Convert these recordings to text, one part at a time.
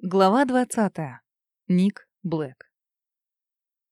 Глава 20. Ник Блэк.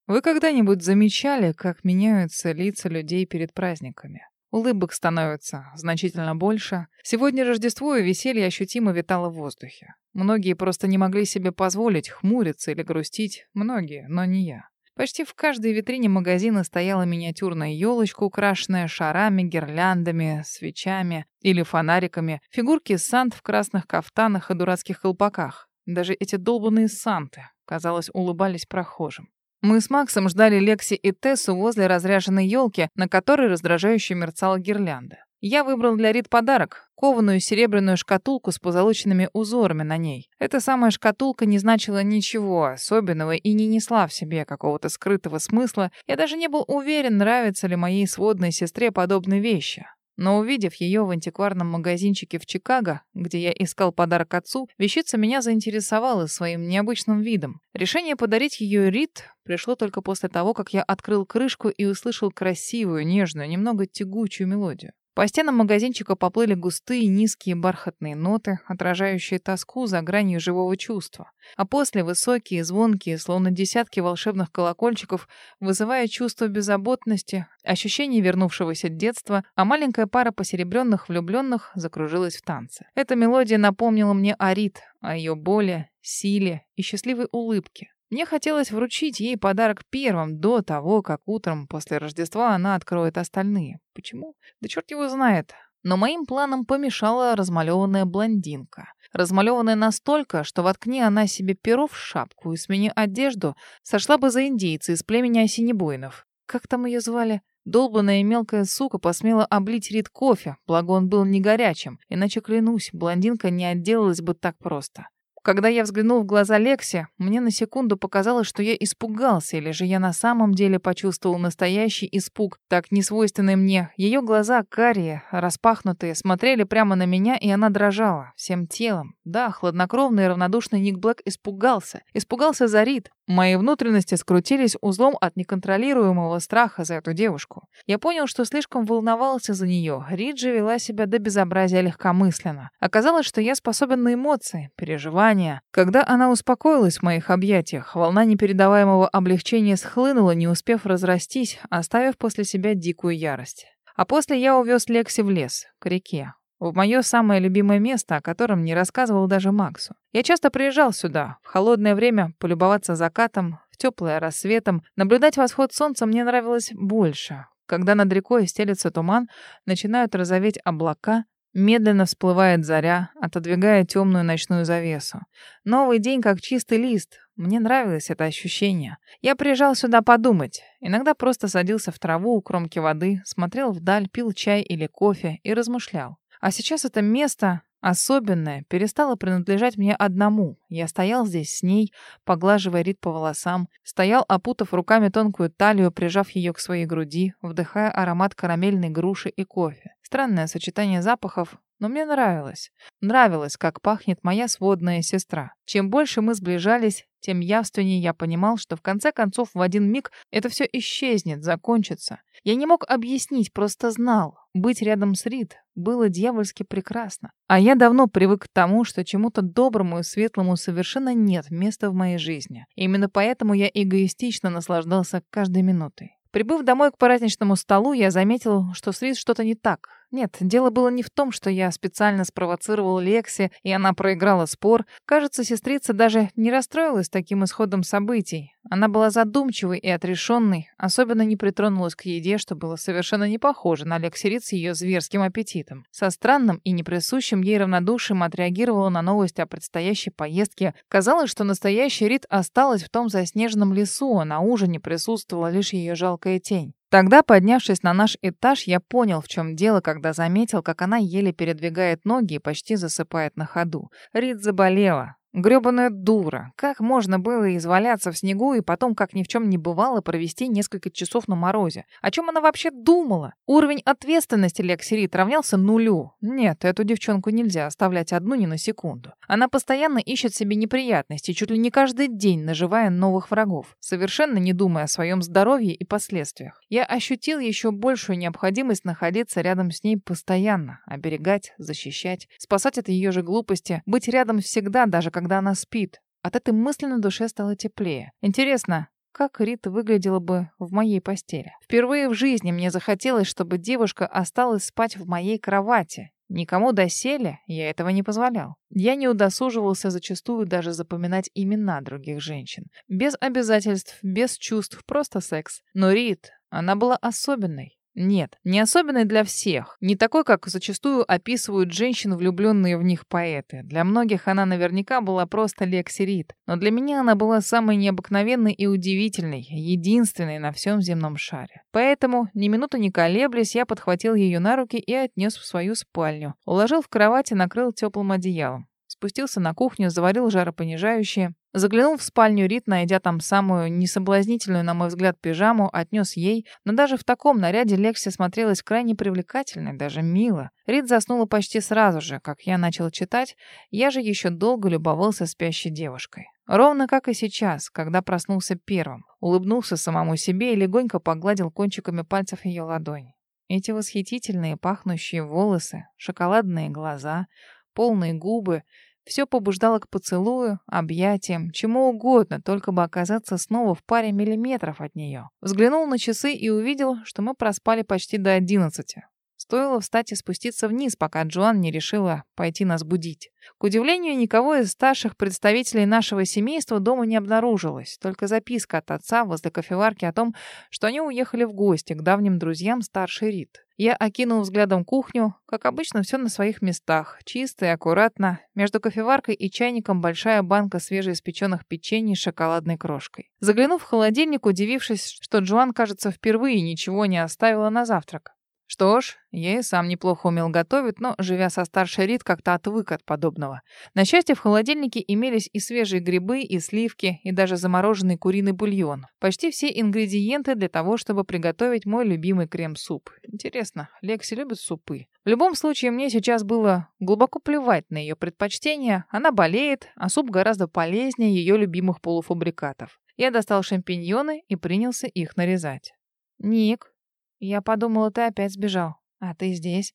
Вы когда-нибудь замечали, как меняются лица людей перед праздниками? Улыбок становится значительно больше. Сегодня Рождество и веселье ощутимо витало в воздухе. Многие просто не могли себе позволить хмуриться или грустить. Многие, но не я. Почти в каждой витрине магазина стояла миниатюрная елочка, украшенная шарами, гирляндами, свечами или фонариками, фигурки сант в красных кафтанах и дурацких колпаках. Даже эти долбанные санты, казалось, улыбались прохожим. Мы с Максом ждали Лекси и Тессу возле разряженной елки, на которой раздражающе мерцала гирлянда. Я выбрал для Рит подарок — кованую серебряную шкатулку с позолоченными узорами на ней. Эта самая шкатулка не значила ничего особенного и не несла в себе какого-то скрытого смысла. Я даже не был уверен, нравятся ли моей сводной сестре подобные вещи. Но увидев ее в антикварном магазинчике в Чикаго, где я искал подарок отцу, вещица меня заинтересовала своим необычным видом. Решение подарить ее Рит пришло только после того, как я открыл крышку и услышал красивую, нежную, немного тягучую мелодию. По стенам магазинчика поплыли густые низкие бархатные ноты, отражающие тоску за гранью живого чувства. А после высокие, звонкие, словно десятки волшебных колокольчиков, вызывая чувство беззаботности, ощущение вернувшегося детства, а маленькая пара посеребренных влюбленных закружилась в танце. Эта мелодия напомнила мне о Рит, о ее боли, силе и счастливой улыбке. Мне хотелось вручить ей подарок первым, до того, как утром после Рождества она откроет остальные. Почему? Да черт его знает. Но моим планам помешала размалеванная блондинка. Размалеванная настолько, что воткни она себе перо в шапку и смени одежду, сошла бы за индейца из племени осенебоинов. Как там ее звали? Долбанная мелкая сука посмела облить Рид кофе, благо он был не горячим, иначе, клянусь, блондинка не отделалась бы так просто. Когда я взглянул в глаза Лекси, мне на секунду показалось, что я испугался, или же я на самом деле почувствовал настоящий испуг, так несвойственный мне. Ее глаза, карие, распахнутые, смотрели прямо на меня, и она дрожала всем телом. Да, хладнокровный и равнодушный Ник Блэк испугался. Испугался за Рид. Мои внутренности скрутились узлом от неконтролируемого страха за эту девушку. Я понял, что слишком волновался за нее. Рид же вела себя до безобразия легкомысленно. Оказалось, что я способен на эмоции, переживания. Когда она успокоилась в моих объятиях, волна непередаваемого облегчения схлынула, не успев разрастись, оставив после себя дикую ярость. А после я увез Лекси в лес, к реке. В мое самое любимое место, о котором не рассказывал даже Максу. Я часто приезжал сюда, в холодное время, полюбоваться закатом, в теплое рассветом. Наблюдать восход солнца мне нравилось больше. Когда над рекой стелется туман, начинают розоветь облака, медленно всплывает заря, отодвигая темную ночную завесу. Новый день как чистый лист. Мне нравилось это ощущение. Я приезжал сюда подумать. Иногда просто садился в траву у кромки воды, смотрел вдаль, пил чай или кофе и размышлял. А сейчас это место особенное перестало принадлежать мне одному. Я стоял здесь с ней, поглаживая Рит по волосам, стоял, опутав руками тонкую талию, прижав ее к своей груди, вдыхая аромат карамельной груши и кофе. Странное сочетание запахов, но мне нравилось. Нравилось, как пахнет моя сводная сестра. Чем больше мы сближались, тем явственнее я понимал, что в конце концов в один миг это все исчезнет, закончится. Я не мог объяснить, просто знал. Быть рядом с Рид было дьявольски прекрасно. А я давно привык к тому, что чему-то доброму и светлому совершенно нет места в моей жизни. Именно поэтому я эгоистично наслаждался каждой минутой. Прибыв домой к праздничному столу, я заметил, что с Рид что-то не так. Нет, дело было не в том, что я специально спровоцировал Лекси, и она проиграла спор. Кажется, сестрица даже не расстроилась таким исходом событий. Она была задумчивой и отрешенной, особенно не притронулась к еде, что было совершенно не похоже на Лекси Рид с ее зверским аппетитом. Со странным и неприсущим ей равнодушием отреагировала на новость о предстоящей поездке. Казалось, что настоящая Рид осталась в том заснеженном лесу, а на ужине присутствовала лишь ее жалкая тень. Тогда, поднявшись на наш этаж, я понял, в чем дело, когда заметил, как она еле передвигает ноги и почти засыпает на ходу. Рид заболела. Грёбаная дура. Как можно было изваляться в снегу и потом, как ни в чем не бывало, провести несколько часов на морозе? О чем она вообще думала? Уровень ответственности Лексирит равнялся нулю. Нет, эту девчонку нельзя оставлять одну ни на секунду. Она постоянно ищет себе неприятности, чуть ли не каждый день наживая новых врагов, совершенно не думая о своем здоровье и последствиях. Я ощутил еще большую необходимость находиться рядом с ней постоянно, оберегать, защищать, спасать от ее же глупости, быть рядом всегда, даже когда когда она спит. От этой мысли на душе стало теплее. Интересно, как Рита выглядела бы в моей постели. Впервые в жизни мне захотелось, чтобы девушка осталась спать в моей кровати. Никому доселе я этого не позволял. Я не удосуживался зачастую даже запоминать имена других женщин. Без обязательств, без чувств, просто секс. Но Рит, она была особенной. Нет, не особенный для всех. Не такой, как зачастую описывают женщин, влюбленные в них поэты. Для многих она наверняка была просто Лекси Рид. Но для меня она была самой необыкновенной и удивительной, единственной на всем земном шаре. Поэтому, ни минуты не колеблясь, я подхватил ее на руки и отнес в свою спальню. Уложил в кровать и накрыл теплым одеялом. Спустился на кухню, заварил жаропонижающее. Заглянул в спальню Рит, найдя там самую несоблазнительную, на мой взгляд, пижаму, отнес ей, но даже в таком наряде Лекси смотрелась крайне привлекательной, даже мило. Рит заснула почти сразу же, как я начал читать, я же еще долго любовался спящей девушкой. Ровно как и сейчас, когда проснулся первым. Улыбнулся самому себе и легонько погладил кончиками пальцев ее ладони. Эти восхитительные пахнущие волосы, шоколадные глаза, полные губы — все побуждало к поцелую, объятиям, чему угодно, только бы оказаться снова в паре миллиметров от нее. Взглянул на часы и увидел, что мы проспали почти до одиннадцати. Стоило встать и спуститься вниз, пока Джоан не решила пойти нас будить. К удивлению, никого из старших представителей нашего семейства дома не обнаружилось, только записка от отца возле кофеварки о том, что они уехали в гости к давним друзьям старшей Рит. Я окинул взглядом кухню. Как обычно, все на своих местах. Чисто и аккуратно. Между кофеваркой и чайником большая банка свежеиспеченных печений с шоколадной крошкой. Заглянув в холодильник, удивившись, что Джоан, кажется, впервые ничего не оставила на завтрак. Что ж, я сам неплохо умел готовить, но, живя со старшей Рит, как-то отвык от подобного. На счастье, в холодильнике имелись и свежие грибы, и сливки, и даже замороженный куриный бульон. Почти все ингредиенты для того, чтобы приготовить мой любимый крем-суп. Интересно, Лекси любит супы? В любом случае, мне сейчас было глубоко плевать на ее предпочтения. Она болеет, а суп гораздо полезнее ее любимых полуфабрикатов. Я достал шампиньоны и принялся их нарезать. «Ник, я подумала, ты опять сбежал. А ты здесь.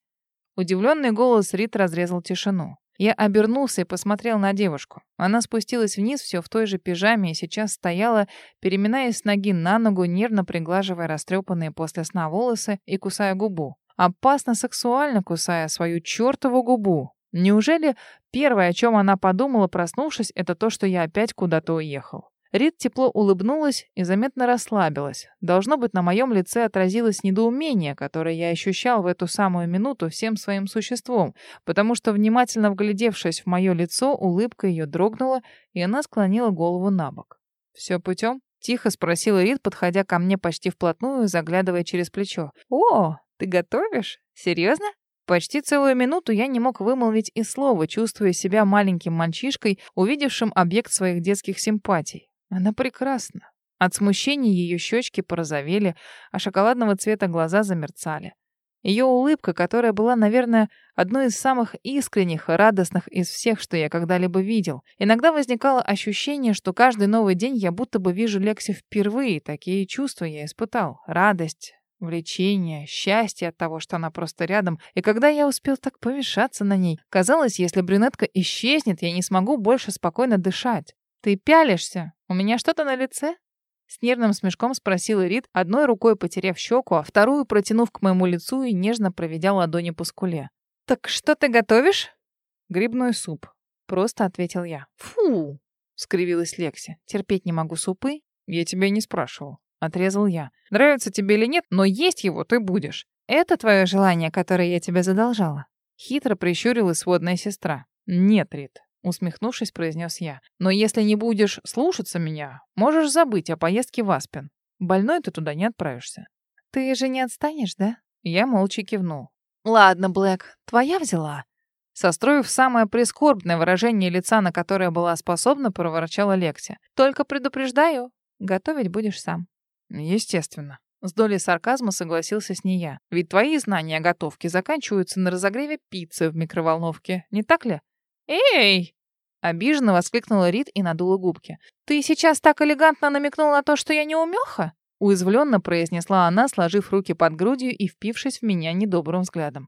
Удивленный голос Рит разрезал тишину. Я обернулся и посмотрел на девушку. Она спустилась вниз все в той же пижаме и сейчас стояла, переминаясь с ноги на ногу, нервно приглаживая растрепанные после сна волосы и кусая губу. Опасно сексуально кусая свою чертову губу. Неужели первое, о чем она подумала, проснувшись, это то, что я опять куда-то уехал? Рид тепло улыбнулась и заметно расслабилась. Должно быть, на моем лице отразилось недоумение, которое я ощущал в эту самую минуту всем своим существом, потому что, внимательно вглядевшись в мое лицо, улыбка ее дрогнула, и она склонила голову на бок. «Все путем?» — тихо спросила Рид, подходя ко мне почти вплотную, заглядывая через плечо. «О, ты готовишь? Серьезно?» Почти целую минуту я не мог вымолвить и слова, чувствуя себя маленьким мальчишкой, увидевшим объект своих детских симпатий. Она прекрасна. От смущения ее щечки порозовели, а шоколадного цвета глаза замерцали. Ее улыбка, которая была, наверное, одной из самых искренних и радостных из всех, что я когда-либо видел. Иногда возникало ощущение, что каждый новый день я будто бы вижу Лекси впервые. Такие чувства я испытал. Радость, влечение, счастье от того, что она просто рядом. И когда я успел так помешаться на ней, казалось, если брюнетка исчезнет, я не смогу больше спокойно дышать. «Ты пялишься? У меня что-то на лице?» С нервным смешком спросила Рит, одной рукой потеряв щеку, а вторую протянув к моему лицу и нежно проведя ладони по скуле. «Так что ты готовишь?» «Грибной суп», — просто ответил я. «Фу!» — скривилась Лекси. «Терпеть не могу супы?» «Я тебя не спрашивал», — отрезал я. «Нравится тебе или нет, но есть его ты будешь». «Это твое желание, которое я тебе задолжала?» Хитро прищурилась сводная сестра. «Нет, Рит, Усмехнувшись, произнес я. «Но если не будешь слушаться меня, можешь забыть о поездке в Аспен. Больной ты туда не отправишься». «Ты же не отстанешь, да?» Я молча кивнул. «Ладно, Блэк, твоя взяла». Состроив самое прискорбное выражение лица, на которое была способна, проворчала Лекси. «Только предупреждаю, готовить будешь сам». «Естественно». С долей сарказма согласился с ней я. «Ведь твои знания о готовке заканчиваются на разогреве пиццы в микроволновке, не так ли?» «Эй!» Обиженно воскликнула Рит и надула губки. «Ты сейчас так элегантно намекнула на то, что я не умеха?» Уязвленно произнесла она, сложив руки под грудью и впившись в меня недобрым взглядом.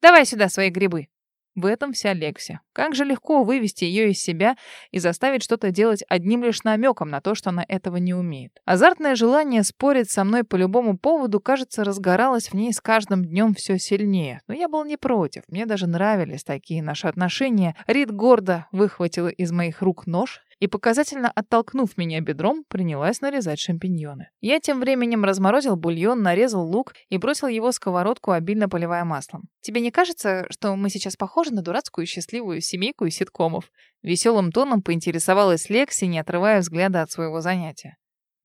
«Давай сюда свои грибы». В этом вся Лекси. Как же легко вывести ее из себя и заставить что-то делать одним лишь намеком на то, что она этого не умеет. Азартное желание спорить со мной по любому поводу, кажется, разгоралось в ней с каждым днем все сильнее. Но я был не против, мне даже нравились такие наши отношения. Рид гордо выхватила из моих рук нож и, показательно оттолкнув меня бедром, принялась нарезать шампиньоны. Я тем временем разморозил бульон, нарезал лук и бросил его в сковородку, обильно поливая маслом. «Тебе не кажется, что мы сейчас похожи на дурацкую счастливую семейку из ситкомов?» Веселым тоном поинтересовалась Лекси, не отрывая взгляда от своего занятия.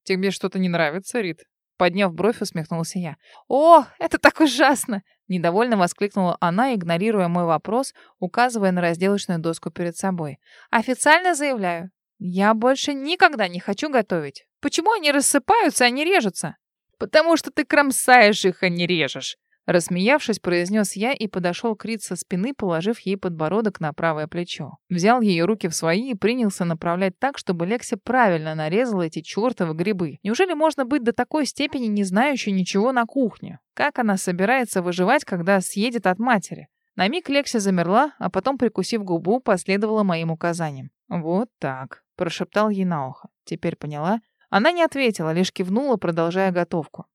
«Тебе что-то не нравится, Рит?» Подняв бровь, усмехнулся я. «О, это так ужасно!» Недовольно воскликнула она, игнорируя мой вопрос, указывая на разделочную доску перед собой. «Официально заявляю, я больше никогда не хочу готовить. Почему они рассыпаются, а не режутся? Потому что ты кромсаешь их, а не режешь. Рассмеявшись, произнес я и подошел к Рид со спины, положив ей подбородок на правое плечо. Взял ее руки в свои и принялся направлять так, чтобы Лекси правильно нарезала эти чертовы грибы. Неужели можно быть до такой степени не знающей ничего на кухне? Как она собирается выживать, когда съедет от матери? На миг Лекси замерла, а потом, прикусив губу, последовала моим указаниям. «Вот так», — прошептал ей на ухо. Теперь поняла. Она не ответила, лишь кивнула, продолжая готовку.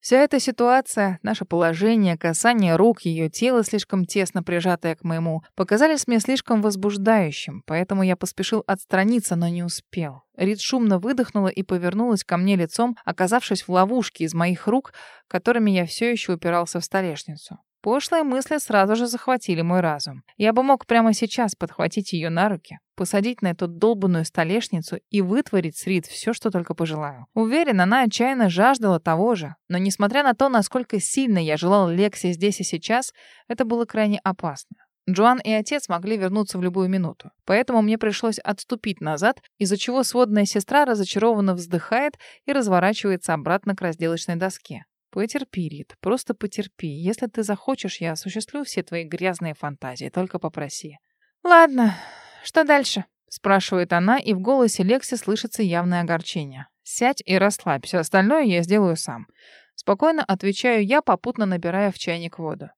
Вся эта ситуация, наше положение, касание рук, ее тело, слишком тесно прижатое к моему, показались мне слишком возбуждающим, поэтому я поспешил отстраниться, но не успел. Рид шумно выдохнула и повернулась ко мне лицом, оказавшись в ловушке из моих рук, которыми я все еще упирался в столешницу. Пошлые мысли сразу же захватили мой разум. Я бы мог прямо сейчас подхватить ее на руки, посадить на эту долбанную столешницу и вытворить с Рид все, что только пожелаю. Уверен, она отчаянно жаждала того же, но несмотря на то, насколько сильно я желал Лекси здесь и сейчас, это было крайне опасно. Джоан и отец могли вернуться в любую минуту. Поэтому мне пришлось отступить назад, из-за чего сводная сестра разочарованно вздыхает и разворачивается обратно к разделочной доске. Потерпи, Рит, просто потерпи. Если ты захочешь, я осуществлю все твои грязные фантазии, только попроси. Ладно, что дальше? Спрашивает она, и в голосе Лекси слышится явное огорчение. Сядь и расслабься, остальное я сделаю сам. Спокойно отвечаю я, попутно набирая в чайник воду.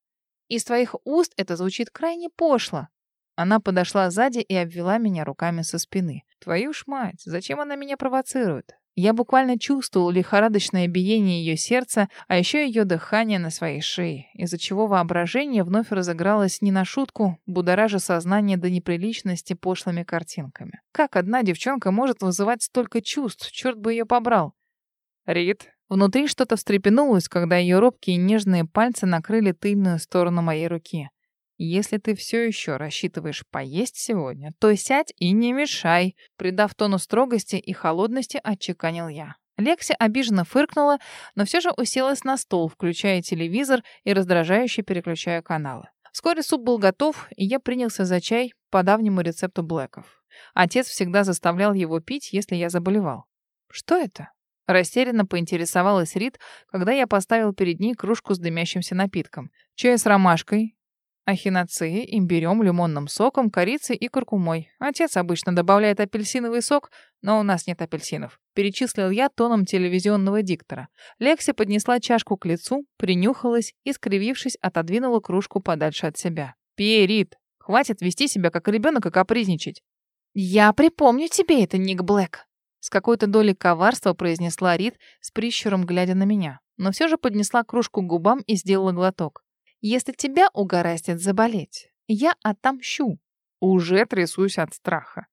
Из твоих уст это звучит крайне пошло. Она подошла сзади и обвела меня руками со спины. Твою ж мать, зачем она меня провоцирует? Я буквально чувствовал лихорадочное биение ее сердца, а еще ее дыхание на своей шее, из-за чего воображение вновь разыгралось не на шутку, будоража сознание до неприличности пошлыми картинками. Как одна девчонка может вызывать столько чувств? Черт бы ее побрал. Рид. Внутри что-то встрепенулось, когда ее робкие нежные пальцы накрыли тыльную сторону моей руки. Если ты все еще рассчитываешь поесть сегодня, то сядь и не мешай, придав тону строгости и холодности, отчеканил я. Лекси обиженно фыркнула, но все же уселась на стол, включая телевизор и раздражающе переключая каналы. Вскоре суп был готов, и я принялся за чай по давнему рецепту Блэков. Отец всегда заставлял его пить, если я заболевал. «Что это?» Растерянно поинтересовалась Рит, когда я поставил перед ней кружку с дымящимся напитком. Чай с ромашкой, Ахиноцеей, имбирем, лимонным соком, корицей и куркумой. Отец обычно добавляет апельсиновый сок, но у нас нет апельсинов. Перечислил я тоном телевизионного диктора. Лекси поднесла чашку к лицу, принюхалась и, скривившись, отодвинула кружку подальше от себя. «Пей, Рит. Хватит вести себя как ребенок и капризничать». «Я припомню тебе это, Ник Блэк», — с какой-то долей коварства произнесла Рит, с прищуром глядя на меня. Но все же поднесла кружку к губам и сделала глоток. Если тебя угораздит заболеть, я отомщу. Уже трясусь от страха.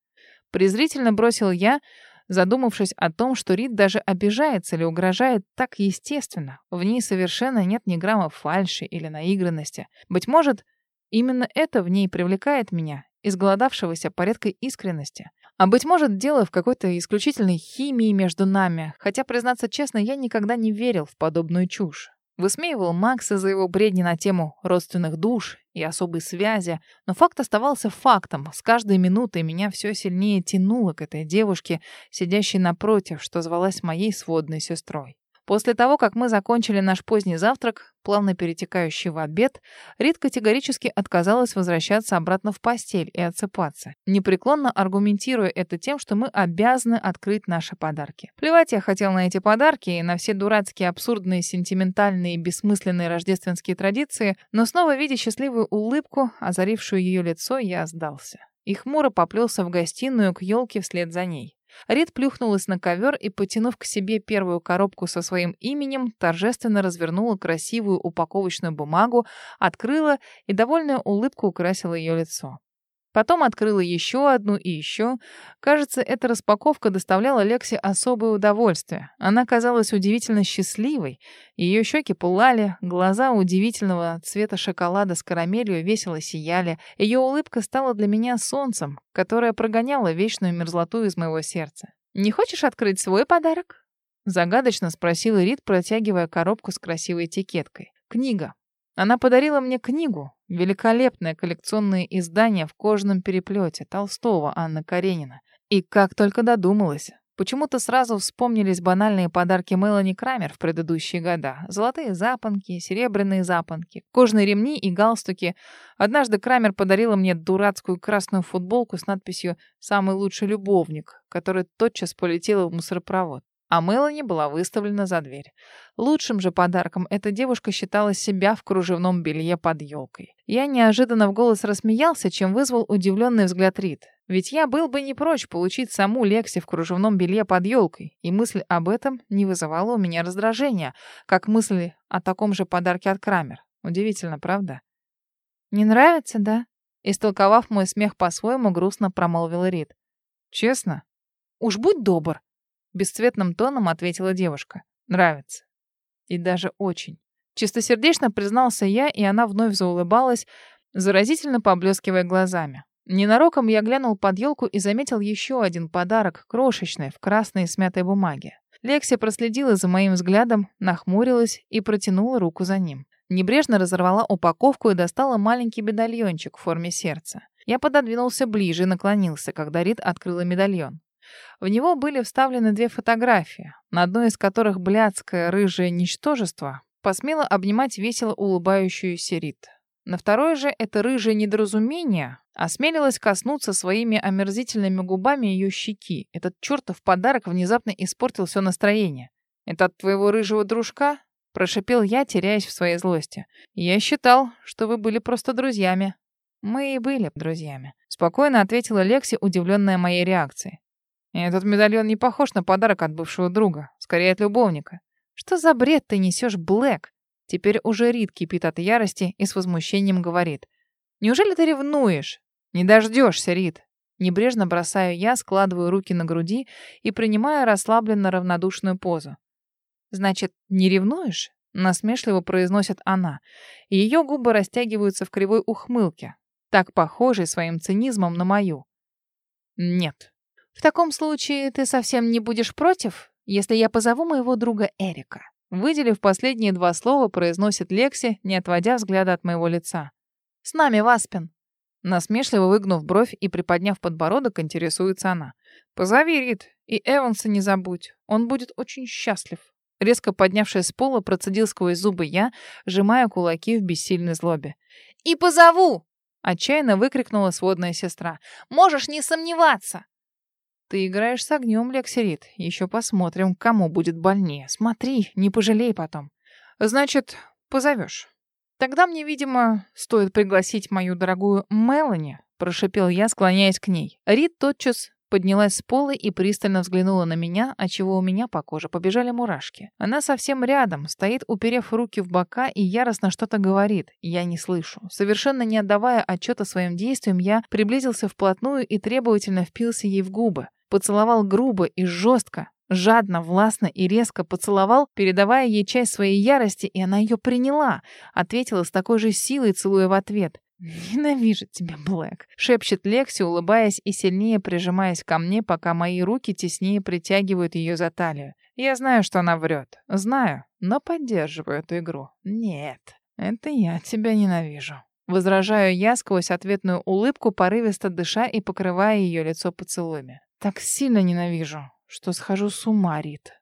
Презрительно бросил я, задумавшись о том, что Рид даже обижается или угрожает так естественно. В ней совершенно нет ни грамма фальши или наигранности. Быть может, именно это в ней привлекает меня, изголодавшегося по редкой искренности. А быть может, дело в какой-то исключительной химии между нами, хотя, признаться честно, я никогда не верил в подобную чушь. Высмеивал Макса за его бредни на тему родственных душ и особой связи, но факт оставался фактом. С каждой минутой меня все сильнее тянуло к этой девушке, сидящей напротив, что звалась моей сводной сестрой. После того, как мы закончили наш поздний завтрак, плавно перетекающий в обед, Рит категорически отказалась возвращаться обратно в постель и отсыпаться, непреклонно аргументируя это тем, что мы обязаны открыть наши подарки. Плевать я хотел на эти подарки и на все дурацкие, абсурдные, сентиментальные и бессмысленные рождественские традиции, но снова видя счастливую улыбку, озарившую ее лицо, я сдался. И хмуро поплелся в гостиную к елке вслед за ней. Рид плюхнулась на ковер и, потянув к себе первую коробку со своим именем, торжественно развернула красивую упаковочную бумагу, открыла, и довольная улыбка украсила ее лицо. Потом открыла еще одну и еще. Кажется, эта распаковка доставляла Лексе особое удовольствие. Она казалась удивительно счастливой. Ее щеки пылали, глаза удивительного цвета шоколада с карамелью весело сияли. Ее улыбка стала для меня солнцем, которое прогоняло вечную мерзлоту из моего сердца. «Не хочешь открыть свой подарок?» Загадочно спросила Рид, протягивая коробку с красивой этикеткой. «Книга. Она подарила мне книгу, великолепное коллекционное издание в кожаном переплете Толстого Анна Каренина. И как только додумалась. Почему-то сразу вспомнились банальные подарки Мелани Крамер в предыдущие года. Золотые запонки, серебряные запонки, кожные ремни и галстуки. Однажды Крамер подарила мне дурацкую красную футболку с надписью «Самый лучший любовник», которая тотчас полетела в мусоропровод а Мелани была выставлена за дверь. Лучшим же подарком эта девушка считала себя в кружевном белье под елкой. Я неожиданно в голос рассмеялся, чем вызвал удивленный взгляд Рит. Ведь я был бы не прочь получить саму Лекси в кружевном белье под елкой, и мысль об этом не вызывала у меня раздражения, как мысль о таком же подарке от Крамер. Удивительно, правда? «Не нравится, да?» Истолковав мой смех по-своему, грустно промолвила Рит. «Честно?» «Уж будь добр!» Бесцветным тоном ответила девушка. Нравится. И даже очень. Чистосердечно признался я, и она вновь заулыбалась, заразительно поблескивая глазами. Ненароком я глянул под елку и заметил еще один подарок, крошечный, в красной смятой бумаге. Лексия проследила за моим взглядом, нахмурилась и протянула руку за ним. Небрежно разорвала упаковку и достала маленький медальончик в форме сердца. Я пододвинулся ближе и наклонился, когда Рид открыла медальон. В него были вставлены две фотографии, на одной из которых блядское рыжее ничтожество посмело обнимать весело улыбающуюся Рит. На второй же это рыжее недоразумение осмелилось коснуться своими омерзительными губами ее щеки. Этот чертов подарок внезапно испортил все настроение. «Это от твоего рыжего дружка?» — прошипел я, теряясь в своей злости. «Я считал, что вы были просто друзьями». «Мы и были друзьями», — спокойно ответила Лекси, удивленная моей реакцией. Этот медальон не похож на подарок от бывшего друга, скорее от любовника. Что за бред ты несешь, Блэк? Теперь уже Рид кипит от ярости и с возмущением говорит. Неужели ты ревнуешь? Не дождешься, Рид. Небрежно бросаю я, складываю руки на груди и принимаю расслабленно равнодушную позу. Значит, не ревнуешь? Насмешливо произносит она. Ее губы растягиваются в кривой ухмылке, так похожей своим цинизмом на мою. Нет, в таком случае ты совсем не будешь против, если я позову моего друга Эрика?» Выделив последние два слова, произносит Лекси, не отводя взгляда от моего лица. «С нами, Васпин!» Насмешливо выгнув бровь и приподняв подбородок, интересуется она. «Позови Рид, и Эванса не забудь. Он будет очень счастлив». Резко поднявшись с пола, процедил сквозь зубы я, сжимая кулаки в бессильной злобе. «И позову!» — отчаянно выкрикнула сводная сестра. «Можешь не сомневаться!» Ты играешь с огнем, Лексерит. Еще посмотрим, кому будет больнее. Смотри, не пожалей потом. Значит, позовешь. Тогда мне, видимо, стоит пригласить мою дорогую Мелани, прошипел я, склоняясь к ней. Рид тотчас поднялась с пола и пристально взглянула на меня, отчего у меня по коже побежали мурашки. Она совсем рядом, стоит, уперев руки в бока и яростно что-то говорит. Я не слышу. Совершенно не отдавая отчета своим действиям, я приблизился вплотную и требовательно впился ей в губы. Поцеловал грубо и жестко, жадно, властно и резко поцеловал, передавая ей часть своей ярости, и она ее приняла, ответила с такой же силой, целуя в ответ. «Ненавижу тебя, Блэк», — шепчет Лекси, улыбаясь и сильнее прижимаясь ко мне, пока мои руки теснее притягивают ее за талию. Я знаю, что она врет. Знаю, но поддерживаю эту игру. Нет, это я тебя ненавижу. Возражаю я сквозь ответную улыбку, порывисто дыша и покрывая ее лицо поцелуями. Так сильно ненавижу, что схожу с ума, Рит.